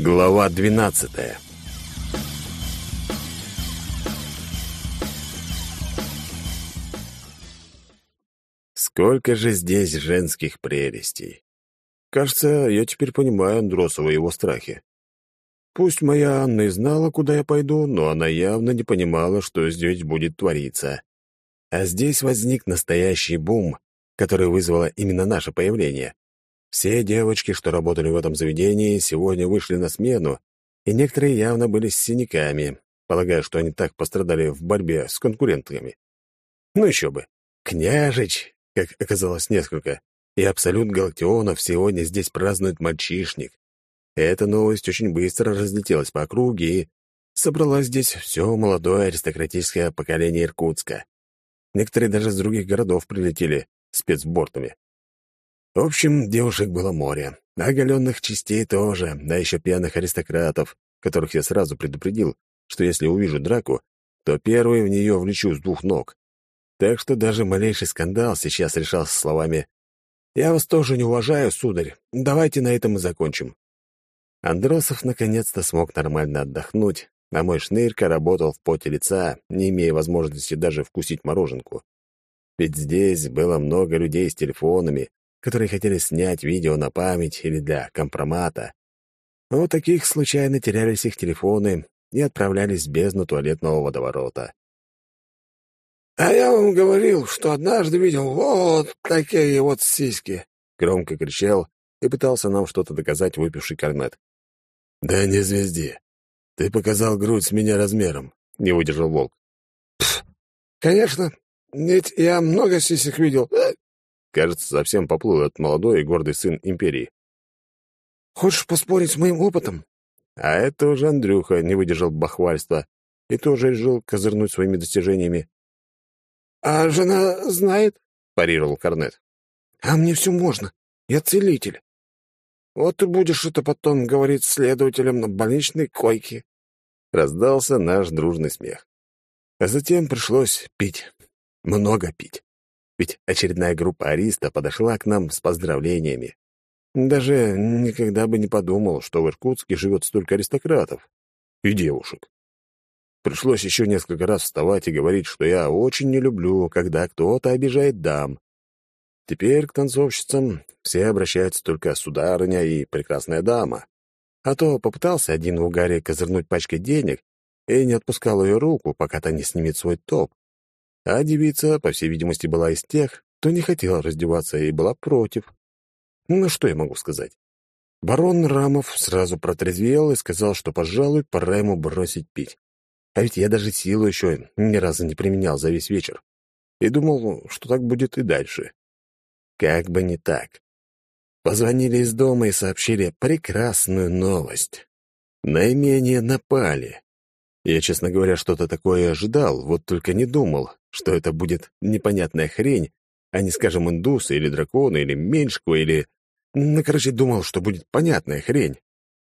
Глава двенадцатая Сколько же здесь женских прелестей! Кажется, я теперь понимаю Андросова и его страхи. Пусть моя Анна и знала, куда я пойду, но она явно не понимала, что здесь будет твориться. А здесь возник настоящий бум, который вызвало именно наше появление. Все девочки, что работали в этом заведении, сегодня вышли на смену, и некоторые явно были с синяками, полагая, что они так пострадали в борьбе с конкурентами. Ну еще бы. Княжич, как оказалось несколько, и Абсолют Галактионов сегодня здесь празднует мальчишник. Эта новость очень быстро разлетелась по округе и собрала здесь все молодое аристократическое поколение Иркутска. Некоторые даже с других городов прилетели спецбортами. В общем, девушек было море, оголенных частей тоже, да еще пьяных аристократов, которых я сразу предупредил, что если увижу драку, то первый в нее влечу с двух ног. Так что даже малейший скандал сейчас решался словами «Я вас тоже не уважаю, сударь. Давайте на этом и закончим». Андросов наконец-то смог нормально отдохнуть, а мой шнырька работал в поте лица, не имея возможности даже вкусить мороженку. Ведь здесь было много людей с телефонами, которые хотели снять видео на память или для компромата. У таких случайно терялись их телефоны и отправлялись в бездну туалетного водоворота. «А я вам говорил, что однажды видел вот такие вот сиськи!» — громко кричал и пытался нам что-то доказать выпивший корнет. «Да не звезди. Ты показал грудь с меня размером», — не выдержал волк. «Конечно. Ведь я много сисек видел. Кажется, совсем поплыл этот молодой и гордый сын империи. «Хочешь поспорить с моим опытом?» А это уже Андрюха не выдержал бахвальства и тоже решил козырнуть своими достижениями. «А жена знает?» — парировал Корнет. «А мне все можно. Я целитель. Вот ты будешь это потом говорить следователям на больничной койке». Раздался наш дружный смех. А затем пришлось пить. Много пить ведь очередная группа ариста подошла к нам с поздравлениями. Даже никогда бы не подумал, что в Иркутске живет столько аристократов и девушек. Пришлось еще несколько раз вставать и говорить, что я очень не люблю, когда кто-то обижает дам. Теперь к танцовщицам все обращаются только сударыня и прекрасная дама. А то попытался один в угаре козырнуть пачкой денег и не отпускал ее руку, пока та не снимет свой топ. А девица, по всей видимости, была из тех, кто не хотел раздеваться и была против. Ну, что я могу сказать? Барон Рамов сразу протрезвел и сказал, что, пожалуй, пора ему бросить пить. А ведь я даже силу еще ни разу не применял за весь вечер. И думал, что так будет и дальше. Как бы не так. Позвонили из дома и сообщили прекрасную новость. Наименее напали. Я, честно говоря, что-то такое ожидал, вот только не думал, что это будет непонятная хрень, а не, скажем, индусы или драконы, или меньшку, или... Ну, короче, думал, что будет понятная хрень.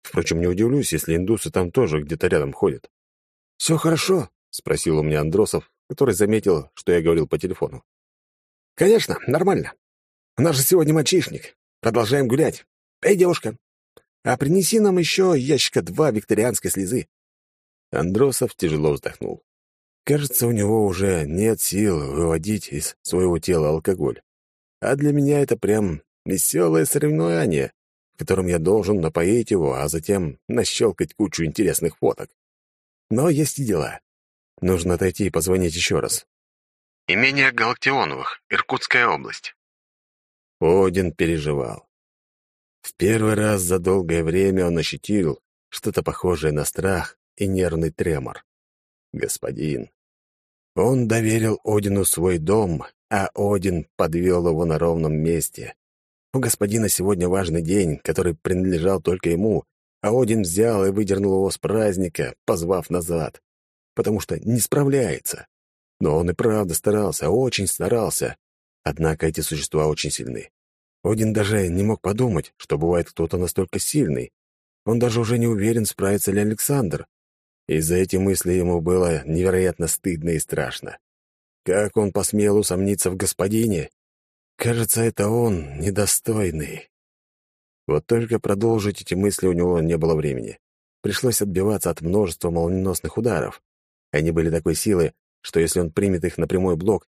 Впрочем, не удивлюсь, если индусы там тоже где-то рядом ходят. «Все хорошо?» — спросил у меня Андросов, который заметил, что я говорил по телефону. «Конечно, нормально. У нас же сегодня мальчишник. Продолжаем гулять. Эй, девушка, а принеси нам еще ящика два викторианской слезы». Андросов тяжело вздохнул. Кажется, у него уже нет сил выводить из своего тела алкоголь. А для меня это прям веселое соревнование, в котором я должен напоить его, а затем нащелкать кучу интересных фоток. Но есть и дела. Нужно отойти и позвонить еще раз. Имение Галактионовых, Иркутская область. Один переживал. В первый раз за долгое время он ощутил что-то похожее на страх и нервный тремор. Господин, он доверил Одину свой дом, а Один подвел его на ровном месте. У господина сегодня важный день, который принадлежал только ему, а Один взял и выдернул его с праздника, позвав назад, потому что не справляется. Но он и правда старался, очень старался. Однако эти существа очень сильны. Один даже не мог подумать, что бывает кто-то настолько сильный. Он даже уже не уверен, справится ли Александр. Из-за этих мыслей ему было невероятно стыдно и страшно. Как он посмел усомниться в господине? Кажется, это он недостойный. Вот только продолжить эти мысли у него не было времени. Пришлось отбиваться от множества молниеносных ударов. Они были такой силы, что если он примет их на прямой блок,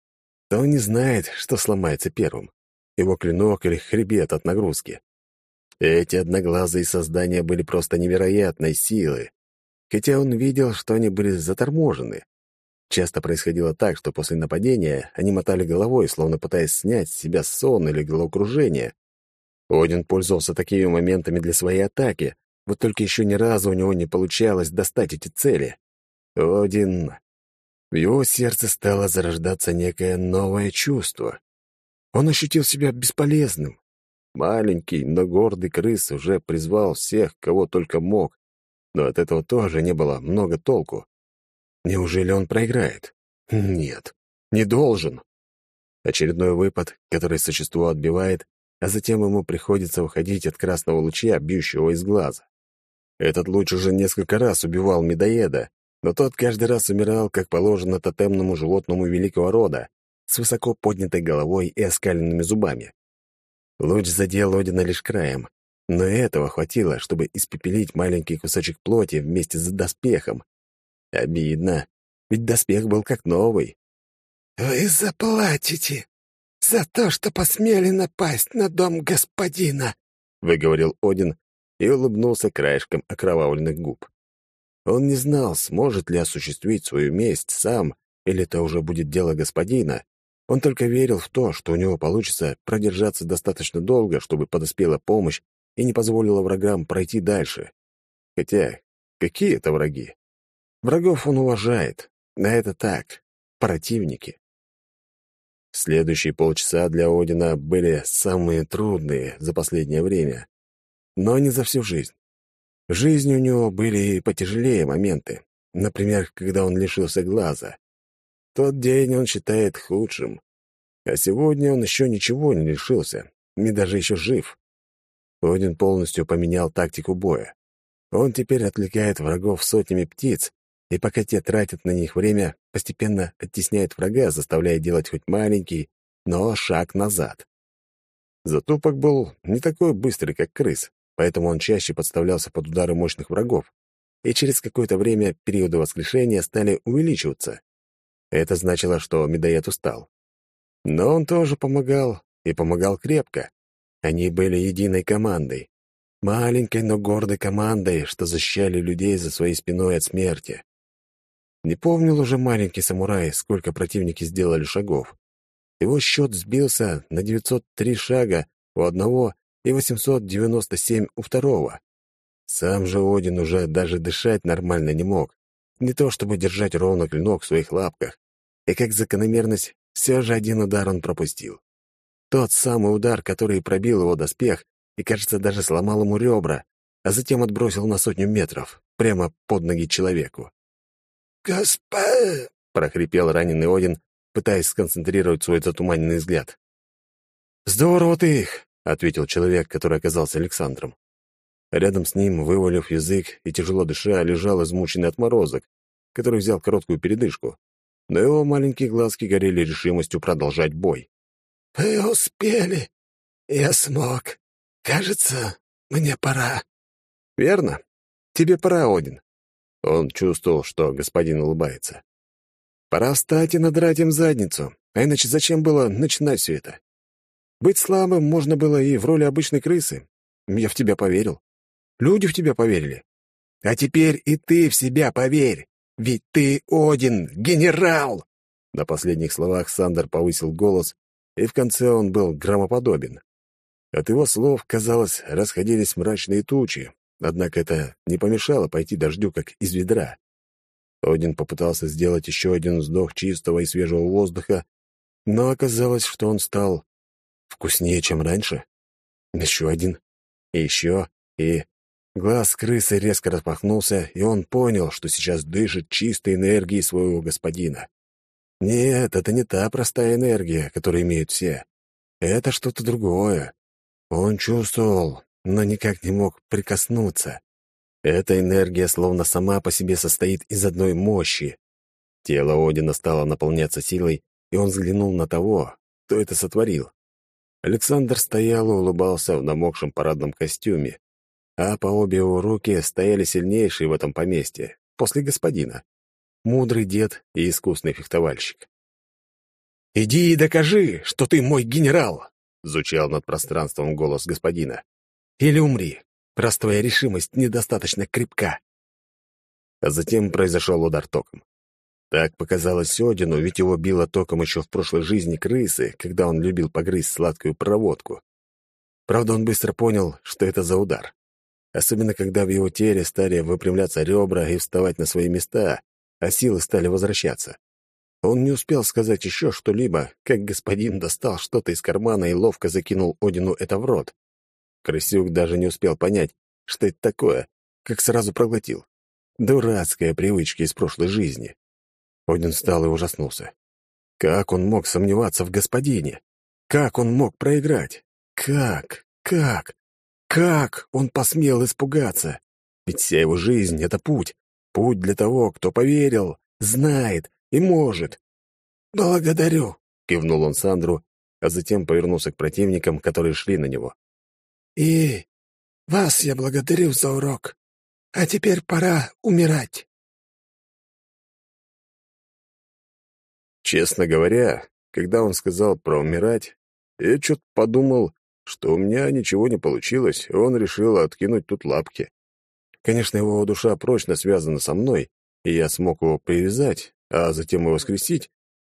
то он не знает, что сломается первым. Его клинок или хребет от нагрузки. Эти одноглазые создания были просто невероятной силы. Хотя он видел, что они были заторможены. Часто происходило так, что после нападения они мотали головой, словно пытаясь снять с себя сон или головокружение. Один пользовался такими моментами для своей атаки, вот только еще ни разу у него не получалось достать эти цели. Один. В его сердце стало зарождаться некое новое чувство. Он ощутил себя бесполезным. Маленький, но гордый крыс уже призвал всех, кого только мог, но от этого тоже не было много толку. Неужели он проиграет? Нет, не должен. Очередной выпад, который существо отбивает, а затем ему приходится уходить от красного луча, бьющего из глаза. Этот луч уже несколько раз убивал медоеда, но тот каждый раз умирал, как положено тотемному животному великого рода, с высоко поднятой головой и оскаленными зубами. Луч задел Одина лишь краем, но этого хватило, чтобы испепелить маленький кусочек плоти вместе с доспехом. Обидно, ведь доспех был как новый. «Вы заплатите за то, что посмели напасть на дом господина», — выговорил Один и улыбнулся краешком окровавленных губ. Он не знал, сможет ли осуществить свою месть сам, или это уже будет дело господина. Он только верил в то, что у него получится продержаться достаточно долго, чтобы подоспела помощь и не позволила врагам пройти дальше. Хотя, какие это враги? Врагов он уважает, а это так, противники. Следующие полчаса для Одина были самые трудные за последнее время, но не за всю жизнь. В жизни у него были и потяжелее моменты, например, когда он лишился глаза. Тот день он считает худшим, а сегодня он еще ничего не лишился, и даже еще жив. Один полностью поменял тактику боя. Он теперь отвлекает врагов сотнями птиц, и пока те тратят на них время, постепенно оттесняет врага, заставляя делать хоть маленький, но шаг назад. Затупок был не такой быстрый, как крыс, поэтому он чаще подставлялся под удары мощных врагов, и через какое-то время периоды воскрешения стали увеличиваться. Это значило, что медоед устал. Но он тоже помогал, и помогал крепко. Они были единой командой. Маленькой, но гордой командой, что защищали людей за своей спиной от смерти. Не помнил уже маленький самурай, сколько противники сделали шагов. Его счет сбился на 903 шага у одного и 897 у второго. Сам же Один уже даже дышать нормально не мог. Не то чтобы держать ровно клинок в своих лапках. И как закономерность, все же один удар он пропустил. Тот самый удар, который пробил его доспех и, кажется, даже сломал ему ребра, а затем отбросил на сотню метров, прямо под ноги человеку. «Госпо...» — прохрипел раненый Один, пытаясь сконцентрировать свой затуманенный взгляд. «Здорово ты их!» — ответил человек, который оказался Александром. Рядом с ним, вывалив язык и тяжело дыша, лежал измученный отморозок, который взял короткую передышку, но его маленькие глазки горели решимостью продолжать бой. «Вы успели. Я смог. Кажется, мне пора». «Верно. Тебе пора, Один. Он чувствовал, что господин улыбается. Пора встать и надрать им задницу, а иначе зачем было начинать все это? Быть слабым можно было и в роли обычной крысы. Я в тебя поверил. Люди в тебя поверили. А теперь и ты в себя поверь, ведь ты Один, генерал!» На последних словах Сандер повысил голос, и в конце он был громоподобен. От его слов, казалось, расходились мрачные тучи, Однако это не помешало пойти дождю, как из ведра. Один попытался сделать еще один вздох чистого и свежего воздуха, но оказалось, что он стал вкуснее, чем раньше. Еще один. И еще. И... Глаз крысы резко распахнулся, и он понял, что сейчас дышит чистой энергией своего господина. Нет, это не та простая энергия, которую имеют все. Это что-то другое. Он чувствовал, но никак не мог прикоснуться. Эта энергия словно сама по себе состоит из одной мощи. Тело Одина стало наполняться силой, и он взглянул на того, кто это сотворил. Александр стоял и улыбался в намокшем парадном костюме, а по обе его руки стояли сильнейшие в этом поместье, после господина. Мудрый дед и искусный фехтовальщик. «Иди и докажи, что ты мой генерал!» — звучал над пространством голос господина. «Или умри, раз твоя решимость недостаточно крепка». А затем произошел удар током. Так показалось Одину, ведь его било током еще в прошлой жизни крысы, когда он любил погрызть сладкую проводку. Правда, он быстро понял, что это за удар. Особенно, когда в его теле стали выпрямляться ребра и вставать на свои места, а силы стали возвращаться. Он не успел сказать еще что-либо, как господин достал что-то из кармана и ловко закинул Одину это в рот. Крысюк даже не успел понять, что это такое, как сразу проглотил. Дурацкая привычка из прошлой жизни. Один встал и ужаснулся. Как он мог сомневаться в господине? Как он мог проиграть? Как? Как? Как он посмел испугаться? Ведь вся его жизнь — это путь. Путь для того, кто поверил, знает и может. «Благодарю», — кивнул он Сандру, а затем повернулся к противникам, которые шли на него. «И вас я благодарю за урок. А теперь пора умирать». Честно говоря, когда он сказал про умирать, я что-то подумал, что у меня ничего не получилось, и он решил откинуть тут лапки. Конечно, его душа прочно связана со мной, и я смог его привязать, а затем и воскресить,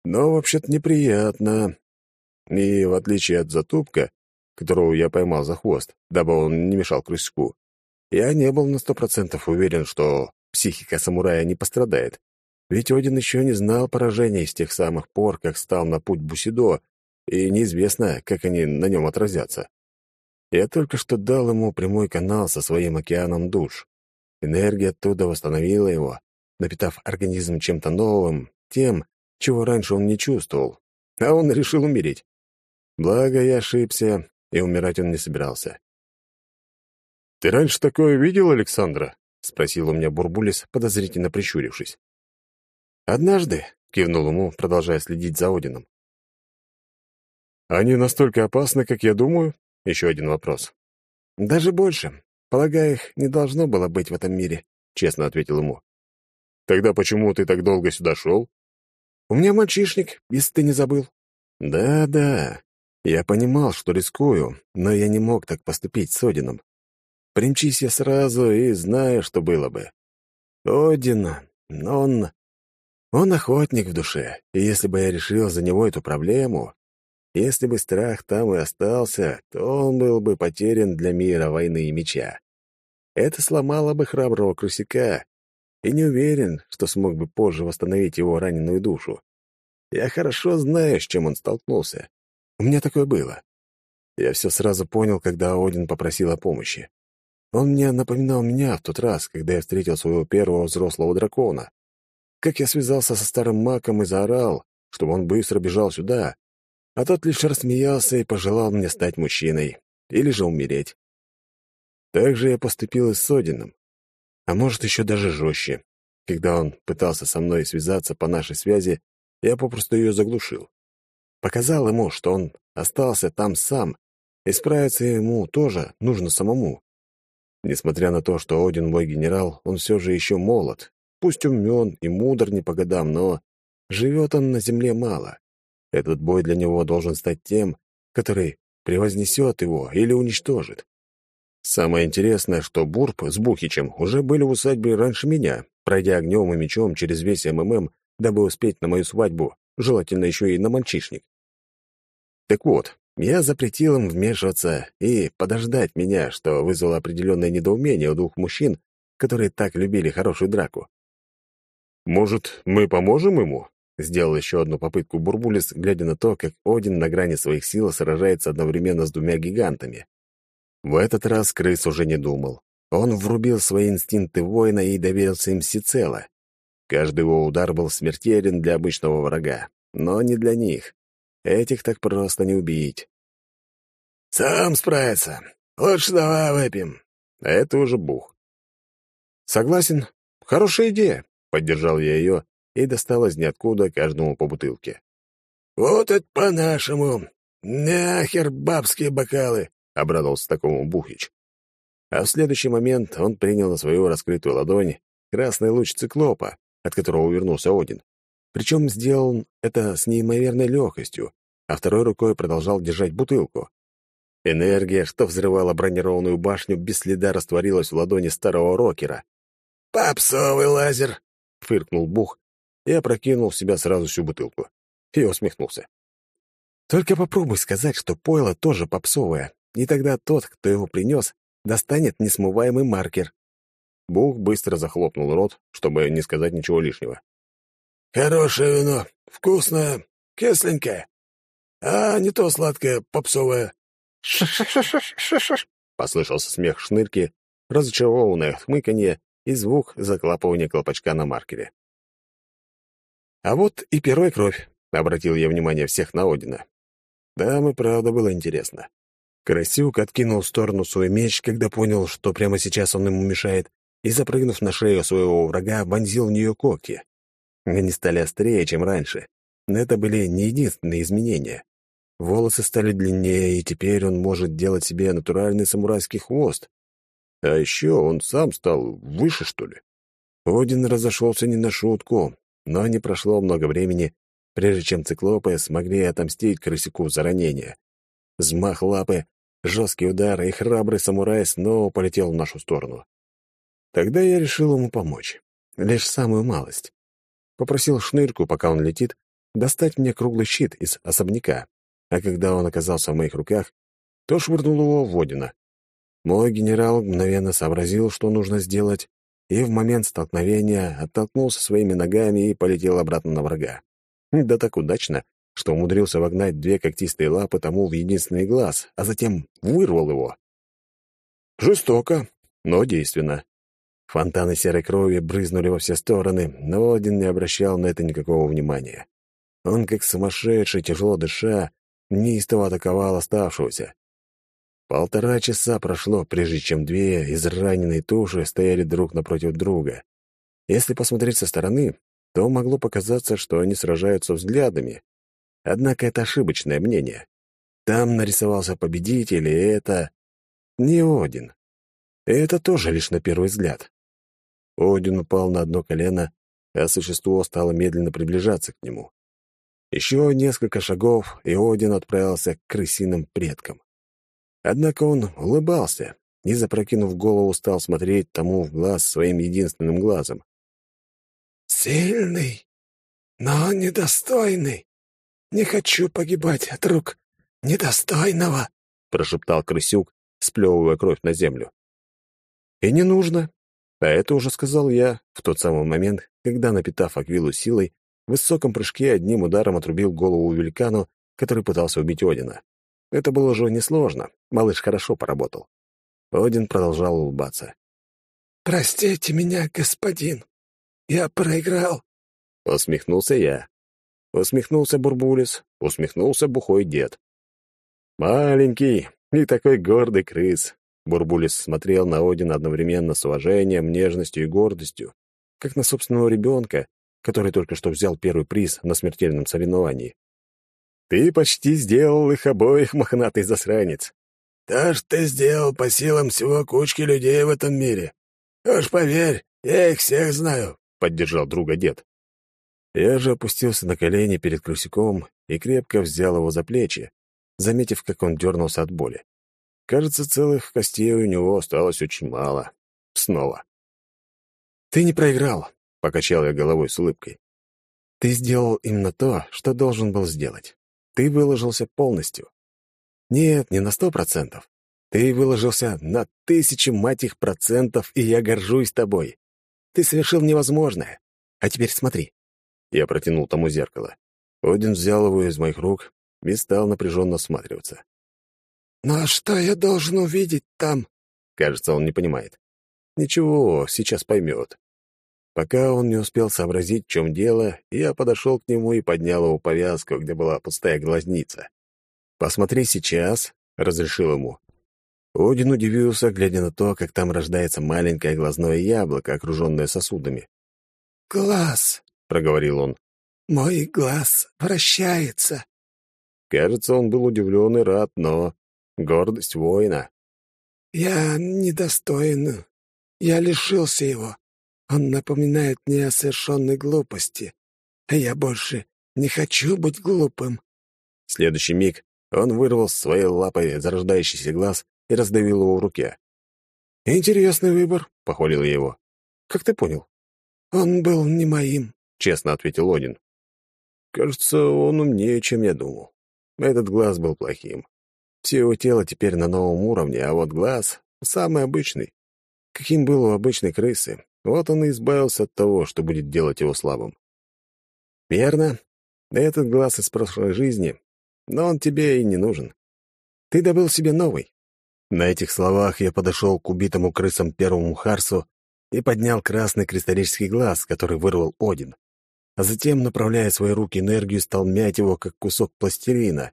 но вообще-то неприятно. И в отличие от затупка, которого я поймал за хвост, дабы он не мешал крыску, я не был на сто процентов уверен, что психика самурая не пострадает. Ведь Один еще не знал поражения с тех самых пор, как стал на путь Бусидо, и неизвестно, как они на нем отразятся. Я только что дал ему прямой канал со своим океаном душ. Энергия оттуда восстановила его, напитав организм чем-то новым, тем, чего раньше он не чувствовал. А он решил умереть. Благо, я ошибся, и умирать он не собирался. «Ты раньше такое видел, Александра?» — спросил у меня Бурбулис, подозрительно прищурившись. «Однажды», — кивнул ему, продолжая следить за Одином. «Они настолько опасны, как я думаю?» — еще один вопрос. «Даже больше. Полагаю, их не должно было быть в этом мире», — честно ответил ему. «Тогда почему ты так долго сюда шел?» «У меня мальчишник, если ты не забыл». «Да-да. Я понимал, что рискую, но я не мог так поступить с Одином. Примчись я сразу и знаю, что было бы. Один, он... Он охотник в душе, и если бы я решил за него эту проблему, если бы страх там и остался, то он был бы потерян для мира войны и меча. Это сломало бы храброго крысяка, и не уверен, что смог бы позже восстановить его раненую душу. Я хорошо знаю, с чем он столкнулся. У меня такое было. Я все сразу понял, когда Один попросил о помощи. Он мне напоминал меня в тот раз, когда я встретил своего первого взрослого дракона как я связался со старым маком и заорал, чтобы он быстро бежал сюда, а тот лишь рассмеялся и пожелал мне стать мужчиной или же умереть. Так же я поступил и с Одином, а может, еще даже жестче. Когда он пытался со мной связаться по нашей связи, я попросту ее заглушил. Показал ему, что он остался там сам, и справиться ему тоже нужно самому. Несмотря на то, что Один мой генерал, он все же еще молод, Пусть умен и мудр не по годам, но живет он на земле мало. Этот бой для него должен стать тем, который превознесет его или уничтожит. Самое интересное, что Бурб с Бухичем уже были в усадьбе раньше меня, пройдя огнем и мечом через весь МММ, дабы успеть на мою свадьбу, желательно еще и на мальчишник. Так вот, я запретил им вмешиваться и подождать меня, что вызвало определенное недоумение у двух мужчин, которые так любили хорошую драку. «Может, мы поможем ему?» — сделал еще одну попытку Бурбулис, глядя на то, как Один на грани своих сил сражается одновременно с двумя гигантами. В этот раз крыс уже не думал. Он врубил свои инстинкты воина и доверился им всецело. Каждый его удар был смертелен для обычного врага, но не для них. Этих так просто не убить. «Сам справится. Лучше давай выпьем». Это уже бух. «Согласен. Хорошая идея. Поддержал я ее и достал из ниоткуда каждому по бутылке. «Вот это по-нашему. «Нахер бабские бокалы!» — обрадовался такому Бухич. А в следующий момент он принял на свою раскрытую ладонь красный луч циклопа, от которого увернулся Один. Причем сделал это с неимоверной легкостью, а второй рукой продолжал держать бутылку. Энергия, что взрывала бронированную башню, без следа растворилась в ладони старого рокера. «Попсовый лазер!» — фыркнул Бух и опрокинул в себя сразу всю бутылку. И усмехнулся. «Только попробуй сказать, что пойло тоже попсовое, и тогда тот, кто его принес, достанет несмываемый маркер». Бух быстро захлопнул рот, чтобы не сказать ничего лишнего. «Хорошее вино, вкусное, кисленькое, а не то сладкое, попсовое». «Ш-ш-ш-ш-ш-ш-ш!» — послышался смех шнырки, разочарованное хмыканье и звук заклапывания колпачка на маркере. «А вот и перо и кровь», — обратил я внимание всех на Одина. Да, и правда было интересно. Красюк откинул в сторону свой меч, когда понял, что прямо сейчас он ему мешает, и, запрыгнув на шею своего врага, вонзил в нее когти. Они стали острее, чем раньше, но это были не единственные изменения. Волосы стали длиннее, и теперь он может делать себе натуральный самурайский хвост. А еще он сам стал выше, что ли. Один разошелся не на шутку, но не прошло много времени, прежде чем циклопы смогли отомстить крысику за ранение. Взмах лапы, жесткий удар, и храбрый самурай снова полетел в нашу сторону. Тогда я решил ему помочь. Лишь самую малость. Попросил шнырку, пока он летит, достать мне круглый щит из особняка, а когда он оказался в моих руках, то швырнул его в Водина. Мой генерал мгновенно сообразил, что нужно сделать, и в момент столкновения оттолкнулся своими ногами и полетел обратно на врага. Да так удачно, что умудрился вогнать две когтистые лапы тому в единственный глаз, а затем вырвал его. Жестоко, но действенно. Фонтаны серой крови брызнули во все стороны, но один не обращал на это никакого внимания. Он, как сумасшедший, тяжело дыша, неистово атаковал оставшегося. Полтора часа прошло, прежде чем две израненные туши стояли друг напротив друга. Если посмотреть со стороны, то могло показаться, что они сражаются взглядами. Однако это ошибочное мнение. Там нарисовался победитель, и это... не Один. И это тоже лишь на первый взгляд. Один упал на одно колено, а существо стало медленно приближаться к нему. Еще несколько шагов, и Один отправился к крысиным предкам. Однако он улыбался и, запрокинув голову, стал смотреть тому в глаз своим единственным глазом. «Сильный, но недостойный. Не хочу погибать от рук недостойного», — прошептал крысюк, сплевывая кровь на землю. «И не нужно», а это уже сказал я в тот самый момент, когда, напитав Аквилу силой, в высоком прыжке одним ударом отрубил голову великану, который пытался убить Одина. Это было уже несложно, малыш хорошо поработал. Один продолжал улыбаться. «Простите меня, господин. Я проиграл». Усмехнулся я. Усмехнулся Бурбулис, усмехнулся бухой дед. «Маленький и такой гордый крыс». Бурбулис смотрел на Одина одновременно с уважением, нежностью и гордостью, как на собственного ребенка, который только что взял первый приз на смертельном соревновании. «Ты почти сделал их обоих, мохнатый засранец!» «То, что ты сделал по силам всего кучки людей в этом мире. Уж поверь, я их всех знаю», — поддержал друга дед. Я же опустился на колени перед крысяком и крепко взял его за плечи, заметив, как он дернулся от боли. Кажется, целых костей у него осталось очень мало. Снова. «Ты не проиграл», Покачал я головой с улыбкой. Ты сделал именно то, что должен был сделать. Ты выложился полностью. Нет, не на сто процентов. Ты выложился на тысячи, мать их, процентов, и я горжусь тобой. Ты совершил невозможное. А теперь смотри. Я протянул тому зеркало. Один взял его из моих рук и стал напряженно осматриваться. «Ну а что я должен увидеть там?» Кажется, он не понимает. Ничего, сейчас поймет. Пока он не успел сообразить, в чем дело, я подошел к нему и поднял его повязку, где была пустая глазница. «Посмотри сейчас», — разрешил ему. Один удивился, глядя на то, как там рождается маленькое глазное яблоко, окруженное сосудами. «Глаз», — проговорил он. «Мой глаз вращается». Кажется, он был удивлен и рад, но гордость воина. «Я недостоин. Я лишился его. Он напоминает мне о совершенной глупости. А я больше не хочу быть глупым». В следующий миг он вырвал своей лапой зарождающийся глаз и раздавил его в руке. «Интересный выбор», — похвалил я его. «Как ты понял?» «Он был не моим», — честно ответил Один. «Кажется, он умнее, чем я думал. Этот глаз был плохим. Все его тело теперь на новом уровне, а вот глаз — самый обычный. Каким был у обычной крысы, вот он и избавился от того, что будет делать его слабым. Верно, этот глаз из прошлой жизни, но он тебе и не нужен. Ты добыл себе новый. На этих словах я подошел к убитому крысам первому Харсу и поднял красный кристаллический глаз, который вырвал Один. А затем, направляя свои руки энергию, стал мять его, как кусок пластилина.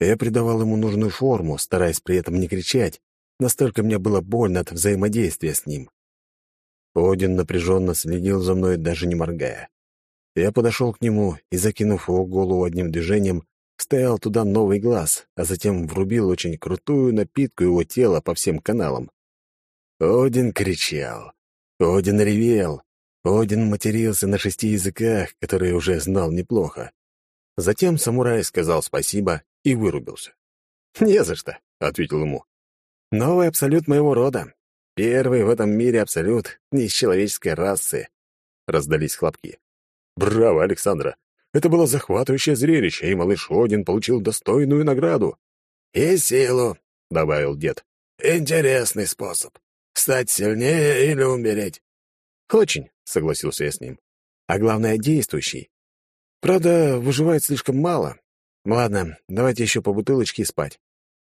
Я придавал ему нужную форму, стараясь при этом не кричать, настолько мне было больно от взаимодействия с ним. Один напряженно следил за мной, даже не моргая. Я подошел к нему и, закинув его голову одним движением, вставил туда новый глаз, а затем врубил очень крутую напитку его тела по всем каналам. Один кричал. Один ревел. Один матерился на шести языках, которые уже знал неплохо. Затем самурай сказал спасибо и вырубился. «Не за что», — ответил ему. «Новый абсолют моего рода. Первый в этом мире абсолют не из человеческой расы». Раздались хлопки. «Браво, Александра! Это было захватывающее зрелище, и малыш Один получил достойную награду». «И силу», — добавил дед. «Интересный способ. Стать сильнее или умереть?» «Очень», — согласился я с ним. «А главное, действующий. Правда, выживает слишком мало. Ладно, давайте еще по бутылочке спать.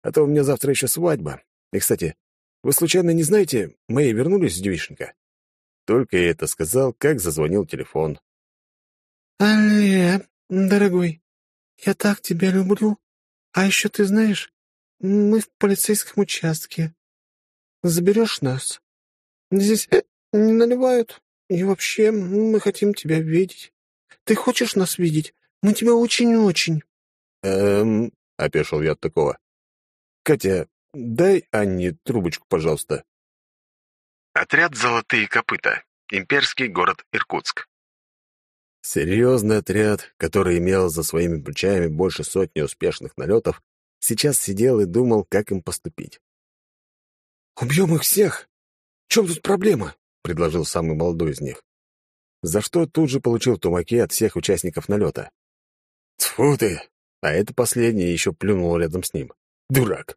А то у меня завтра еще свадьба. И, кстати, вы случайно не знаете, мои вернулись с девичника?» Только я это сказал, как зазвонил телефон. «Алле, дорогой, я так тебя люблю. А еще ты знаешь, мы в полицейском участке. Заберешь нас? Здесь э, наливают. И вообще, мы хотим тебя видеть. Ты хочешь нас видеть? Мы тебя очень-очень». «Эм...» — опешил я от такого. «Катя, дай Анне трубочку, пожалуйста». Отряд «Золотые копыта». Имперский город Иркутск. Серьезный отряд, который имел за своими плечами больше сотни успешных налетов, сейчас сидел и думал, как им поступить. «Убьем их всех! В чем тут проблема?» — предложил самый молодой из них. За что тут же получил тумаки от всех участников налета. «Тьфу ты!» А это последний еще плюнул рядом с ним. «Дурак!»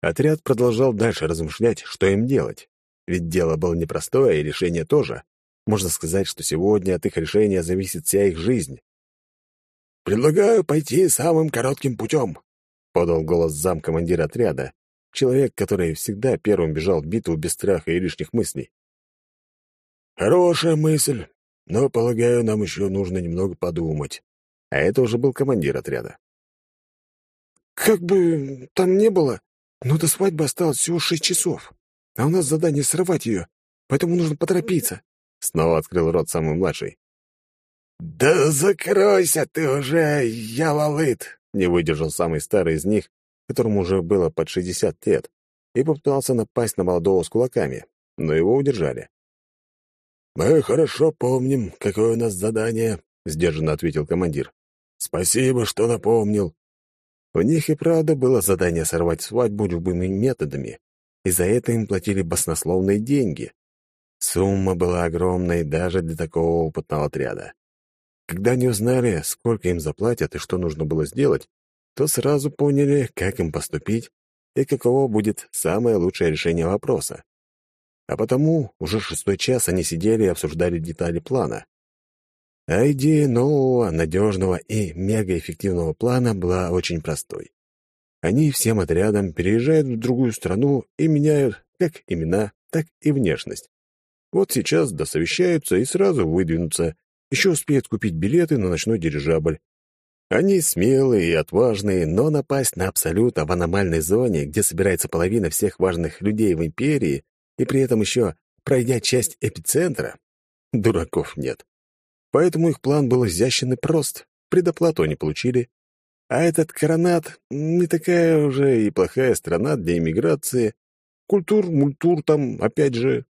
Отряд продолжал дальше размышлять, что им делать. Ведь дело было непростое, и решение тоже. Можно сказать, что сегодня от их решения зависит вся их жизнь. «Предлагаю пойти самым коротким путем», — подал голос зам командира отряда, человек, который всегда первым бежал в битву без страха и лишних мыслей. «Хорошая мысль, но, полагаю, нам еще нужно немного подумать». А это уже был командир отряда. «Как бы там не было, но до свадьбы осталось всего шесть часов, а у нас задание срывать ее, поэтому нужно поторопиться», Снова открыл рот самый младший. «Да закройся ты уже, я лалыт!» Не выдержал самый старый из них, которому уже было под шестьдесят лет, и попытался напасть на молодого с кулаками, но его удержали. «Мы хорошо помним, какое у нас задание», — сдержанно ответил командир. «Спасибо, что напомнил». У них и правда было задание сорвать свадьбу любыми методами, и за это им платили баснословные деньги. Сумма была огромной даже для такого опытного отряда. Когда они узнали, сколько им заплатят и что нужно было сделать, то сразу поняли, как им поступить и каково будет самое лучшее решение вопроса. А потому уже шестой час они сидели и обсуждали детали плана. А идея нового, надежного и мегаэффективного плана была очень простой. Они всем отрядом переезжают в другую страну и меняют как имена, так и внешность. Вот сейчас досовещаются и сразу выдвинутся, еще успеют купить билеты на ночной дирижабль. Они смелые и отважные, но напасть на Абсолют в аномальной зоне, где собирается половина всех важных людей в Империи, и при этом еще пройдя часть эпицентра, дураков нет. Поэтому их план был изящен и прост. Предоплату они получили. А этот Коронат не такая уже и плохая страна для иммиграции. Культур, мультур там, опять же.